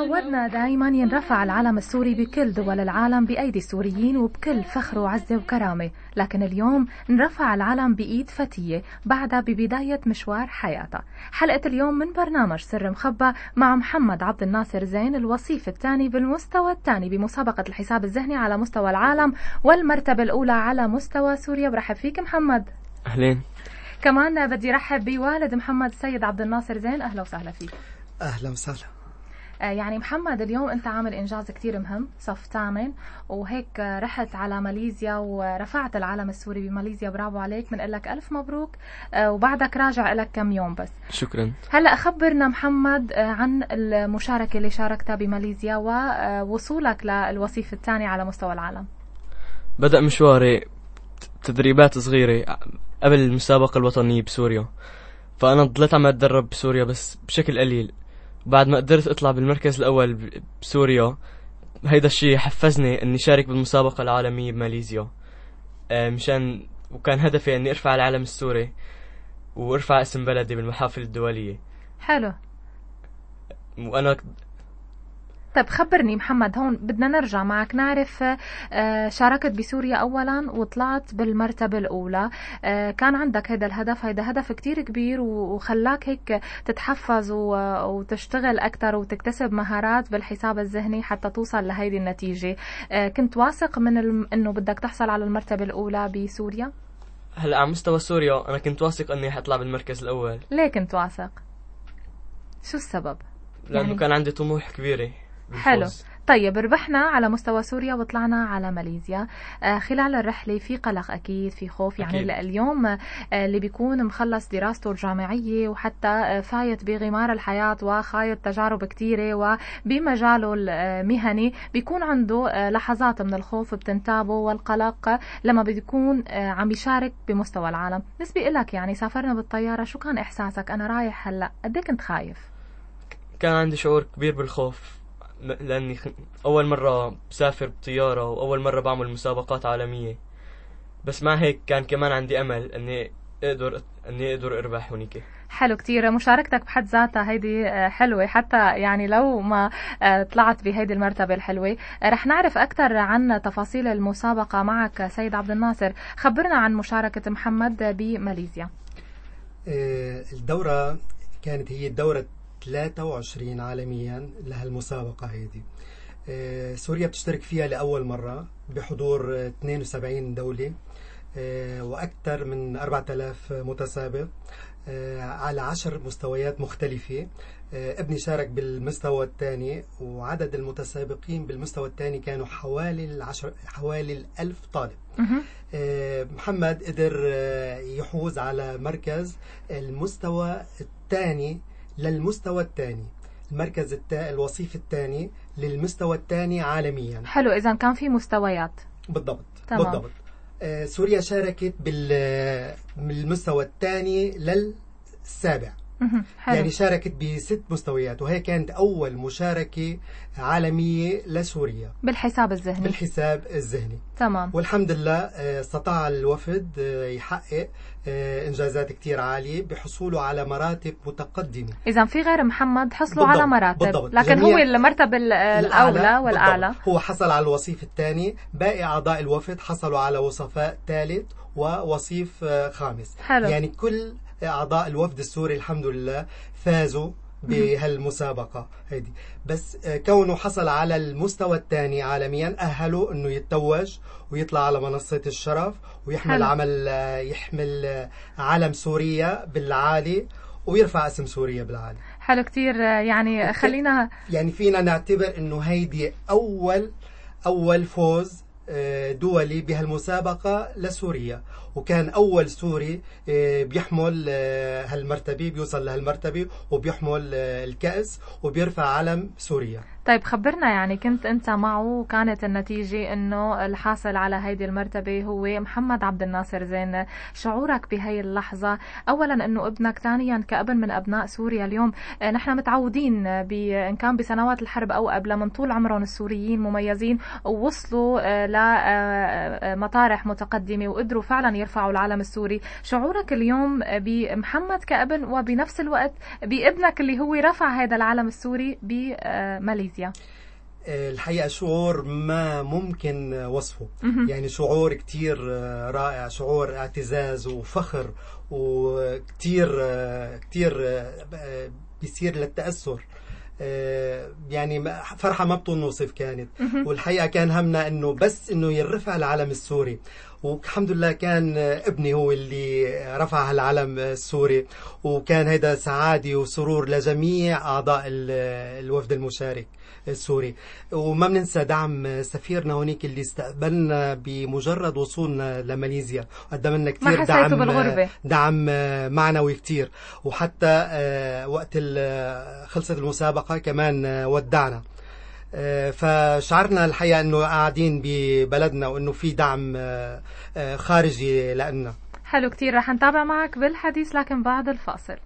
تعودنا دائما ينرفع العلم السوري بكل دول العالم بأيدي السوريين وبكل فخر وعزة وكرامة. لكن اليوم انرفع العلم بإيد فتية بعدها ببداية مشوار حياتها حلقة اليوم من برنامج سر مخبى مع محمد عبد الناصر زين الوصيف الثاني بالمستوى الثاني بمسابقة الحساب الذهني على مستوى العالم والمرتبة الأولى على مستوى سوريا. برحب فيك محمد. أهلين. كمان بدي رحب بوالد محمد السيد عبد الناصر زين. أهلا وسهلا فيك. أهلا وسهلا. يعني محمد اليوم أنت عامل إنجاز كتير مهم صف ثامن وهيك آه، رحت على ماليزيا ورفعت العلم السوري بماليزيا برافو عليك بنقول لك ألف مبروك آه، وبعدك راجع لك كم يوم بس. شكرا. هلأ خبرنا محمد عن المشاركة اللي شاركتها بماليزيا ووصولك للوصيف الثاني على مستوى العالم. بدأ مشواري تدريبات صغيرة قبل المسابقة الوطنية بسوريا. فأنا ضليت عم أتدرب بسوريا بس بشكل قليل. بعد ما قدرت أطلع بالمركز الأول بسوريا هيدا الشيء حفزني إني شارك بالمسابقة العالمية بماليزيا. آه، مشان وكان هدفي إني أرفع العلم السوري وأرفع اسم بلدي بالمحافل الدولية. حلو. وأنا طيب خبرني محمد هون بدنا نرجع معك نعرف آه، شاركت بسوريا أولا وطلعت بالمرتبة الأولى آه، كان عندك هذا الهدف هذا هدف كتير كبير وخلاك هيك تتحفز وتشتغل أكثر وتكتسب مهارات بالحساب الذهني حتى توصل لهيدي النتيجة آه، كنت واثق من الم... أنه بدك تحصل على المرتبة الأولى بسوريا؟ هلا على مستوى سوريا أنا كنت واثق أني حطلع بالمركز الأول ليه كنت واثق؟ شو السبب؟ لأنه يعني... كان عندي طموح كبيرة حلو. طيب ربحنا على مستوى سوريا وطلعنا على ماليزيا. آه خلال الرحلة في قلق أكيد في خوف. يعني أكيد. اليوم آه اللي بيكون مخلص دراسته الجامعية وحتى آه فايت بغمار الحياة وخايط تجارب كثيرة وبمجاله المهني بيكون عنده آه لحظات من الخوف بتنتابه والقلق لما بيكون آه عم يشارك بمستوى العالم. نسبي لك يعني سافرنا بالطيارة شو كان إحساسك؟ أنا رايح هلأ قد إيه كنت خايف؟ كان عندي شعور كبير بالخوف. لأني أول مرة بسافر بطيارة وأول مرة بعمل مسابقات عالمية. بس مع هيك كان كمان عندي أمل إني أقدر إني أقدر أربح هونيك. حلو كتير. مشاركتك بحد ذاتها هيدي آه، حلوة. حتى يعني لو ما آه، طلعت بهيدي المرتبة الحلوة آه، رح نعرف أكثر عن تفاصيل المسابقة معك سيد عبد الناصر. خبرنا عن مشاركة محمد بماليزيا. الدورة كانت هي الدورة 23 عالميا لهالمسابقة هيدي آه، سوريا بتشترك فيها لأول مرة بحضور 72 دولة آه، وأكثر من 4000 متسابق آه، على عشر مستويات مختلفة. ابني شارك بالمستوى الثاني وعدد المتسابقين بالمستوى الثاني كانوا حوالي العشر حوالي الألف طالب. محمد قدر يحوز على مركز المستوى الثاني للمستوى الثاني. المركز التا... الوصيف الثاني للمستوى الثاني عالميا. حلو اذا كان في مستويات. بالضبط تمام. بالضبط. آه سوريا شاركت بال من المستوى الثاني للسابع. حلو. يعني شاركت بست مستويات وهي كانت أول مشاركة عالمية لسوريا بالحساب الذهني بالحساب الذهني تمام والحمد لله آه، استطاع الوفد آه، يحقق آه، إنجازات كثير عالية بحصوله على مراتب متقدمة إذا في غير محمد حصلوا بالضبط. على مراتب بالضبط. لكن هو المرتبه الأولى والأعلى بالضبط. هو حصل على الوصيف الثاني باقي أعضاء الوفد حصلوا على وصفاء ثالث ووصيف خامس حلو. يعني كل أعضاء الوفد السوري الحمد لله فازوا بهالمسابقة هيدي. بس آه، كونه حصل على المستوى الثاني عالميا أهله أنه يتوج ويطلع على منصة الشرف ويحمل حلو. عمل آه، يحمل آه، علم سوريا بالعالي ويرفع اسم سوريا بالعالي. حلو كتير يعني خلينا يعني فينا نعتبر إنه هيدي أول أول فوز دولي بهالمسابقة لسوريا. وكان أول سوري آه، بيحمل آه، هالمرتبة بيوصل لهالمرتبة وبيحمل آه، الكأس وبيرفع علم سوريا. طيب خبرنا يعني كنت أنت معه وكانت النتيجة إنه الحاصل على هيدي المرتبة هو محمد عبد الناصر زين. شعورك بهي اللحظة؟ اولا إنه ابنك ثانيا كأبن من أبناء سوريا اليوم. نحن متعودين إن كان بسنوات الحرب أو قبل من طول عمرهم السوريين مميزين ووصلوا لمطارح متقدمة وقدروا فعلا يرفعوا العلم السوري. شعورك اليوم بمحمد كأبن وبنفس الوقت بابنك اللي هو رفع هذا العلم السوري بماليزيا. الحقيقة شعور ما ممكن وصفه. يعني شعور كتير رائع شعور اعتزاز وفخر وكتير كتير بيصير للتأثر. يعني فرحة ما بتنوصف كانت. والحقيقة كان همنا إنه بس إنه يرفع العلم السوري. والحمد لله كان ابني هو اللي رفع العلم السوري وكان هذا سعادة وسرور لجميع أعضاء الوفد المشارك السوري. وما بننسى دعم سفيرنا هونيك اللي استقبلنا بمجرد وصولنا لماليزيا. وقدم لنا كثير دعم بالغربة. دعم معنوي كثير وحتى وقت خلصت المسابقة كمان ودعنا. فشعرنا الحقيقة أنه قاعدين ببلدنا وأنه في دعم خارجي لنا حلو كتير رح نتابع معك بالحديث لكن بعد الفاصل.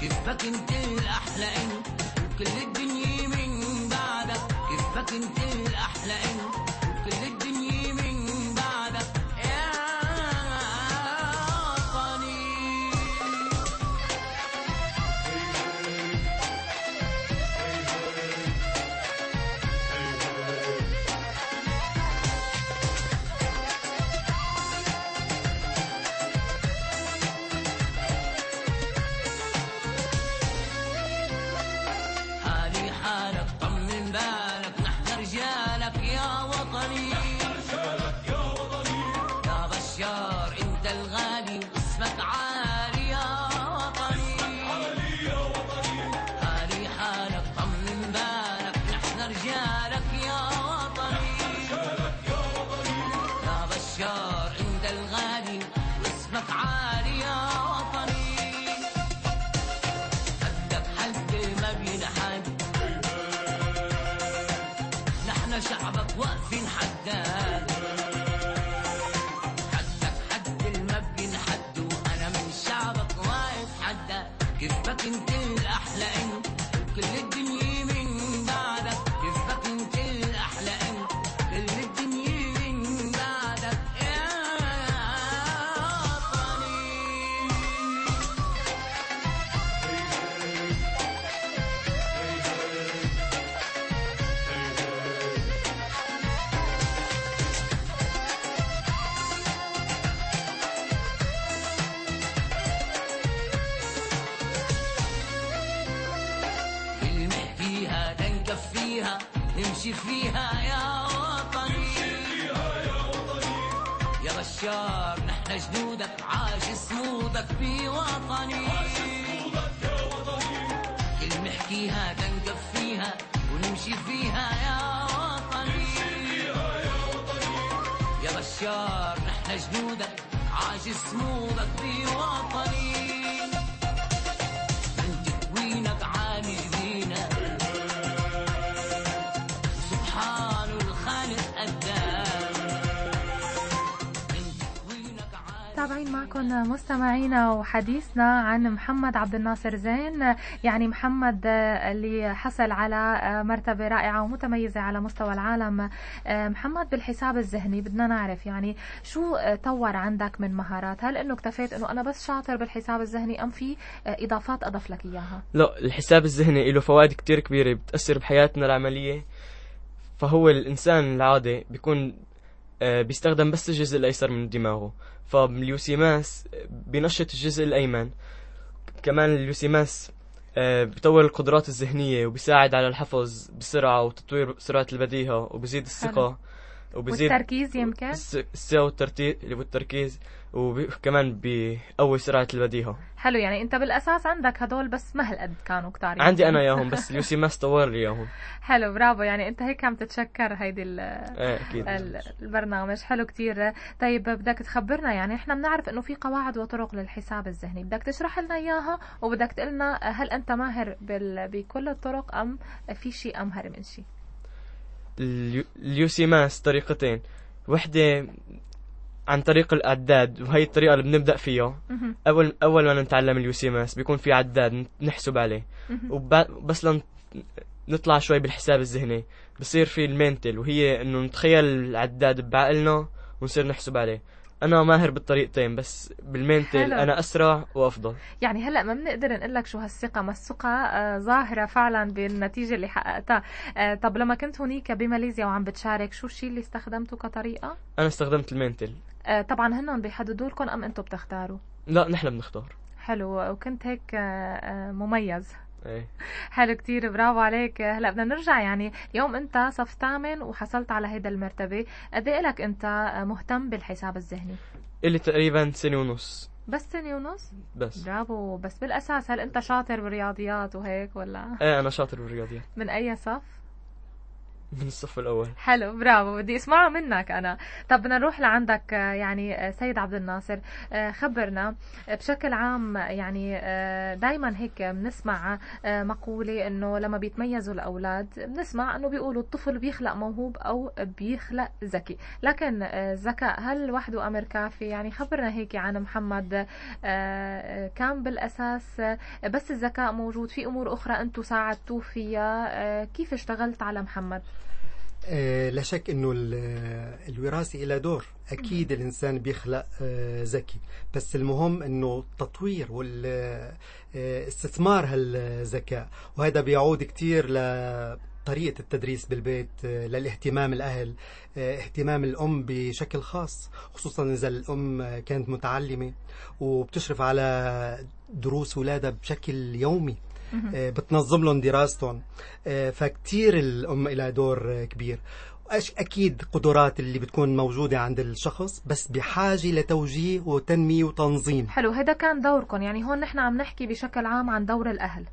كيفك أنت الأحلى انت وكل الدنيا من بعدك؟ كيفك أنت الأحلى انت وكل الدنيا يا بشار إنت الغالي نحكيها تنكفيها ونمشي فيها يا وطني. يا بشار نحن جنودك عاش صمودك بوطني. تابعين معكم مستمعينا وحديثنا عن محمد عبد الناصر زين. يعني محمد اللي حصل على مرتبة رائعة ومتميزة على مستوى العالم. محمد بالحساب الذهني بدنا نعرف يعني شو طور عندك من مهارات؟ هل إنه اكتفيت إنه أنا بس شاطر بالحساب الذهني أم في إضافات اضاف لك إياها؟ لا الحساب الذهني له فوائد كتير كبيرة بتأثر بحياتنا العملية. فهو الإنسان العادي بيكون بيستخدم بس الجزء الأيسر من دماغه. فاليوسيماس بينشط الجزء الأيمن. كمان اليوسيماس آه، بيطور القدرات الذهنية وبيساعد على الحفظ بسرعة وتطوير سرعة البديهة وبزيد الثقة. وبزيد والتركيز يمكن؟ الس- الثقة والترتيب اللي والتركيز وكمان بيقوي سرعة البديهة. حلو يعني أنت بالأساس عندك هدول بس ما هالقد كانوا كتار عندي يعني. أنا إياهم بس اليوسيماس طور لي إياهم. حلو برافو يعني أنت هيك عم تتشكر هيدي أكيد. ال- البرنامج. حلو كتير. طيب بدك تخبرنا يعني إحنا بنعرف إنه في قواعد وطرق للحساب الذهني. بدك تشرح لنا إياها وبدك تقول لنا هل أنت ماهر بال... بكل الطرق أم في شيء أمهر من شيء؟ اليوسيماس طريقتين. وحدة عن طريق العداد وهي الطريقة اللي بنبدأ فيها. أول أول ما نتعلم اليوسيماس بيكون في عداد نحسب عليه. وبس لن نطلع شوي بالحساب الذهني. بصير في المينتل وهي إنه نتخيل العداد بعقلنا ونصير نحسب عليه. أنا ماهر بالطريقتين بس بالمينتل. أنا أسرع وأفضل. يعني هلأ ما بنقدر نقول لك شو هالثقة ما الثقة آه، ظاهرة فعلا بالنتيجة اللي حققتها. آه، طب لما كنت هونيك بماليزيا وعم بتشارك شو الشيء اللي استخدمته كطريقة؟ أنا استخدمت المينتل آه، طبعا هنن بيحددوا لكم أم أنتم بتختاروا؟ لا نحن بنختار. حلو وكنت هيك مميز. إيه. حلو كتير برافو عليك. هلا بدنا نرجع يعني اليوم انت صف ثامن وحصلت على هيدا المرتبة. قد إيه لك انت مهتم بالحساب الذهني؟ اللي تقريبا سنة ونص. بس سنة ونص؟ بس. برافو. بس بالأساس هل أنت شاطر بالرياضيات وهيك ولا؟ إيه أنا شاطر بالرياضيات. من أي صف؟ من الصف الأول. حلو برافو بدي أسمعها منك أنا. طب بدنا نروح لعندك آه، يعني آه، سيد عبد الناصر. آه، خبرنا بشكل عام يعني دائما هيك بنسمع مقولة إنه لما بيتميزوا الأولاد بنسمع إنه بيقولوا الطفل بيخلق موهوب أو بيخلق ذكي. لكن الذكاء هل وحده أمر كافي يعني خبرنا هيك عن محمد كان بالأساس بس الذكاء موجود في أمور أخرى أنتم ساعدتوه فيها كيف اشتغلت على محمد؟ لا شك إنه ال- الوراثة لها دور. أكيد الإنسان بيخلق آه، ذكي. بس المهم إنه التطوير والاستثمار هالذكاء. وهذا بيعود كتير لطريقة التدريس بالبيت آه، للاهتمام الأهل آه، اهتمام الأم بشكل خاص. خصوصا إذا الأم آه، كانت متعلمة وبتشرف على دروس أولادها بشكل يومي. آه، بتنظم لهم دراستهم. آه، فكتير الأم لها دور آه، كبير. أكيد قدرات اللي بتكون موجودة عند الشخص بس بحاجة لتوجيه وتنمية وتنظيم. حلو هذا كان دوركم يعني هون نحن عم نحكي بشكل عام عن دور الأهل.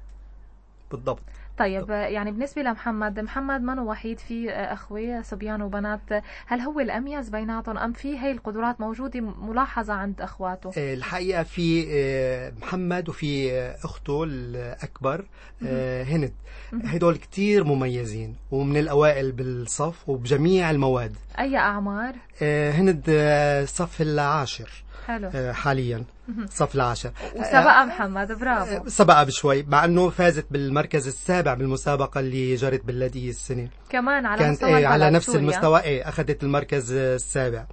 بالضبط. طيب يعني بالنسبة لمحمد محمد منه وحيد في آه، أخوة صبيان وبنات؟ هل هو الأميز بيناتهم أم في هي القدرات موجودة ملاحظة عند أخواته؟ آه، الحقيقة في آه، محمد وفي أخته الأكبر هند. هدول كتير مميزين ومن الأوائل بالصف وبجميع المواد. أي أعمار؟ هند الصف العاشر حلو. حاليا. الصف العاشر. وسبق محمد برافو. سبقها بشوي مع إنه فازت بالمركز السابع بالمسابقة اللي جرت باللاذقية السنة كمان على كانت مستوى إيه على نفس سوريا. المستوى إيه أخذت المركز السابع.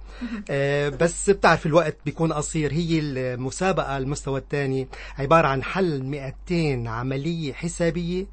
آه بس بتعرف الوقت بيكون قصير. هي المسابقة على المستوى الثاني عبارة عن حل 200 عملية حسابية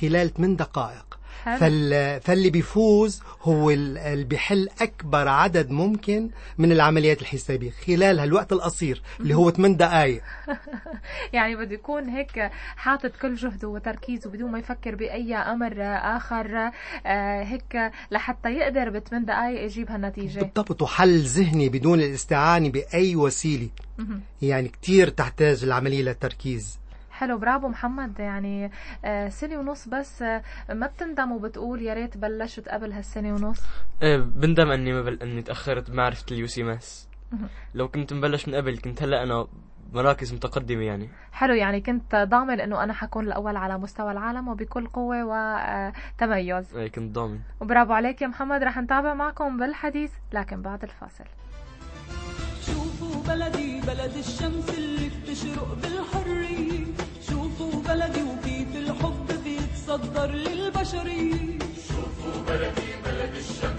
خلال 8 دقائق. فال... فاللي بيفوز هو ال- اللي بيحل أكبر عدد ممكن من العمليات الحسابية خلال هالوقت القصير اللي هو 8 دقائق يعني بده يكون هيك حاطط كل جهده وتركيزه بدون ما يفكر بأي أمر آخر آه، هيك لحتى يقدر بثمان دقائق يجيب هالنتيجة. بالضبط وحل ذهني بدون الاستعانة بأي وسيلة. مهم. يعني كتير تحتاج العملية للتركيز. حلو برافو محمد. يعني آه، سنة ونص بس آه، ما بتندم وبتقول يا ريت بلشت قبل هالسنة ونص؟ إيه بندم إني ما بل... إني تأخرت بمعرفة اليوسيماس مهم. لو كنت مبلش من قبل كنت هلأ أنا مراكز متقدمة يعني. حلو يعني كنت ضامن إنه أنا حكون الأول على مستوى العالم وبكل قوة وتميز إيه كنت ضامن. وبرافو عليك يا محمد. رح نتابع معكم بالحديث لكن بعد الفاصل. بلدي بلد الشمس اللي بتشرق بالحرية شوفوا بلدي وكيف الحب بيتصدر للبشرية من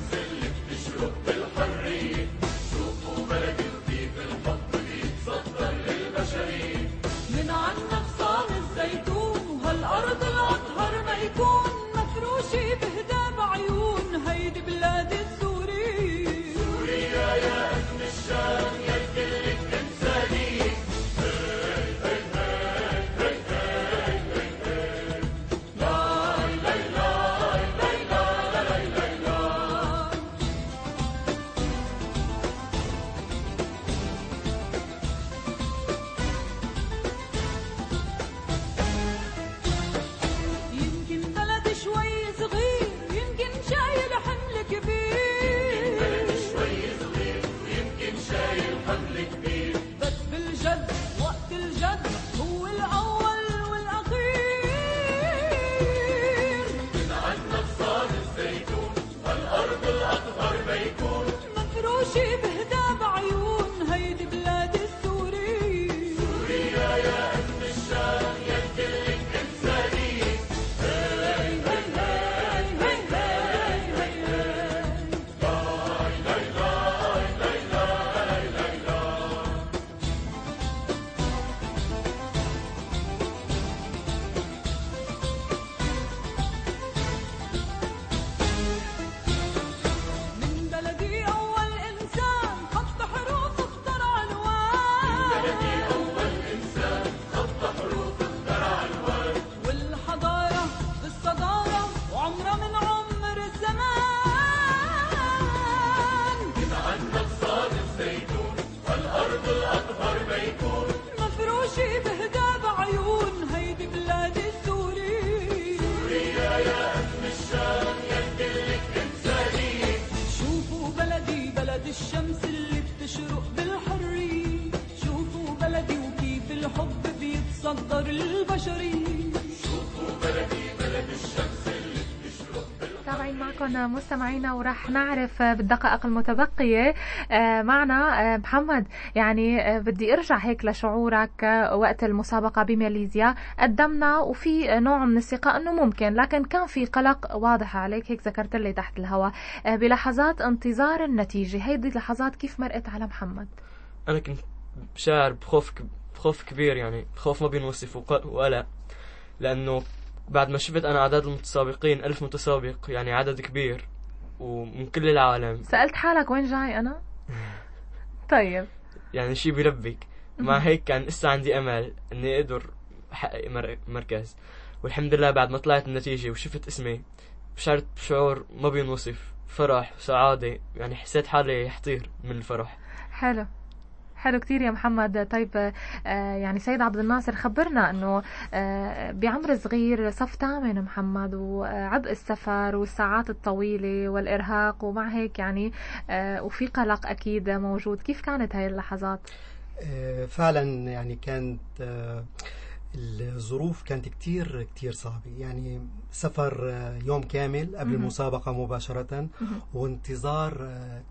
الحب بيتصدر البشرية تابعين معكم مستمعينا وراح نعرف بالدقائق المتبقية آه، معنا آه، محمد. يعني آه، بدي أرجع هيك لشعورك وقت المسابقة بماليزيا قدمنا وفي نوع من الثقة إنه ممكن لكن كان في قلق واضح عليك هيك ذكرت لي تحت الهواء. بلحظات انتظار النتيجة. هيدي اللحظات كيف مرقت على محمد؟ أنا كنت شاعر بخوف بخوف كبير يعني خوف ما بينوصف وقلق لأنه بعد ما شفت أنا أعداد المتسابقين ألف متسابق يعني عدد كبير ومن كل العالم. سألت حالك وين جاي أنا؟ طيب. يعني شي بيلبك مع هيك كان لسه عندي أمل إني أقدر أحقق مركز. والحمد لله بعد ما طلعت النتيجة وشفت اسمي شعرت بشعور ما بينوصف. فرح سعادة يعني حسيت حالي حطير من الفرح. حلو. حلو كتير يا محمد طيب آه، يعني سيد عبد الناصر خبرنا إنه آه، بعمر صغير صف ثامن محمد وعبء السفر والساعات الطويلة والإرهاق ومع هيك يعني آه، وفي قلق أكيد موجود كيف كانت هاي اللحظات؟ فعلا يعني كانت الظروف كانت كتير كتير صعبة. يعني سفر آه، يوم كامل قبل المسابقة مباشرة. وانتظار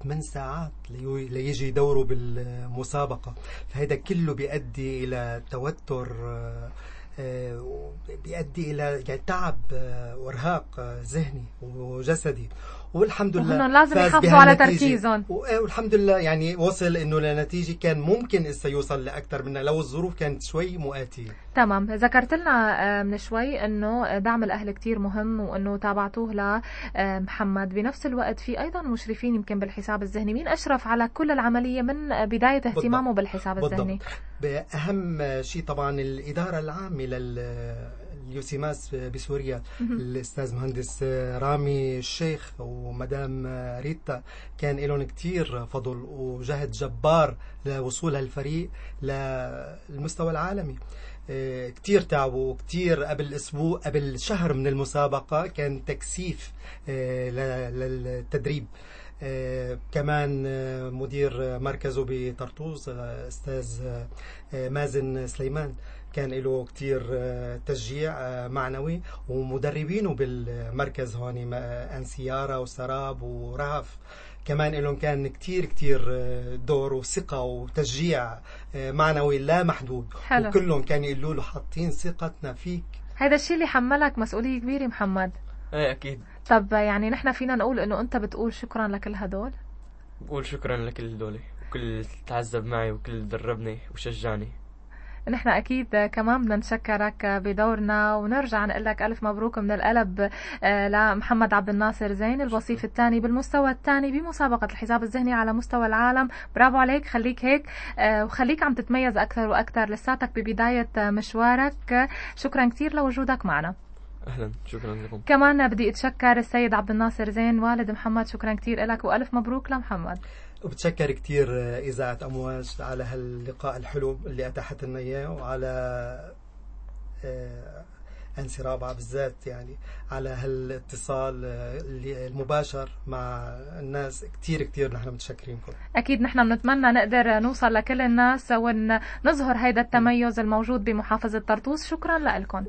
8 آه، ساعات ليجي دوره بالمسابقة. فهذا كله بيؤدي إلى توتر آه، بيؤدي إلى يعني تعب وإرهاق ذهني وجسدي. والحمد لله لازم يحافظوا على تركيزهم. إيه، والحمد لله يعني وصل إنه لنتيجة كان ممكن اسا يوصل لأكثر منها لو الظروف كانت شوي مؤاتية. تمام. ذكرت لنا آه، من شوي إنه دعم الأهل كتير مهم وإنه تابعتوه لمحمد بنفس الوقت في أيضا مشرفين يمكن بالحساب الذهني. مين أشرف على كل العملية من بداية اهتمامه بالضبط. بالحساب بالضبط. الذهني؟ اهم شيء طبعا الإدارة العامة لل اليوسيماس بسوريا الاستاذ مهندس رامي الشيخ ومدام ريتا. كان لهم كثير فضل وجهد جبار لوصول هالفريق للمستوى العالمي. آه، كتير تعبوا كتير قبل أسبوع قبل شهر من المسابقة كان تكثيف آه، للتدريب. كمان مدير مركزه بطرطوس أستاذ مازن سليمان كان له كتير تشجيع معنوي ومدربينه بالمركز هون انسيارة وسراب ورهف. كمان لهم كان كتير كتير دور وثقة وتشجيع معنوي لا محدود. حلو. وكلهم كانوا يقولوا له حاطين ثقتنا فيك. هذا الشيء اللي حملك مسؤولية كبيرة محمد. إيه أكيد. طب يعني نحن فينا نقول إنه أنت بتقول شكرا لكل هدول بقول شكرا لكل هدول وكل تعذب معي وكل دربني وشجعني. نحن أكيد كمان بدنا نشكرك بدورنا ونرجع نقول لك ألف مبروك من القلب آه، لمحمد عبد الناصر زين الوصيف الثاني بالمستوى الثاني بمسابقة الحساب الذهني على مستوى العالم. برافو عليك خليك هيك آه، وخليك عم تتميز أكثر وأكثر لساتك ببداية مشوارك. شكرا كثير لوجودك معنا. أهلا. شكرا لكم. كمان بدي أتشكر السيد عبد الناصر زين والد محمد شكرا كثير لك وألف مبروك لمحمد. وبتشكر كثير إذاعة أمواج على هاللقاء الحلو اللي أتاحت لنا إياه وعلى آه، أنسي رابعة بالذات يعني على هالاتصال آه، المباشر مع الناس. كثير كثير نحن متشكرينكم. أكيد نحن بنتمنى نقدر نوصل لكل الناس ونظهر هيدا التميز الموجود بمحافظة طرطوس. شكرا لكم.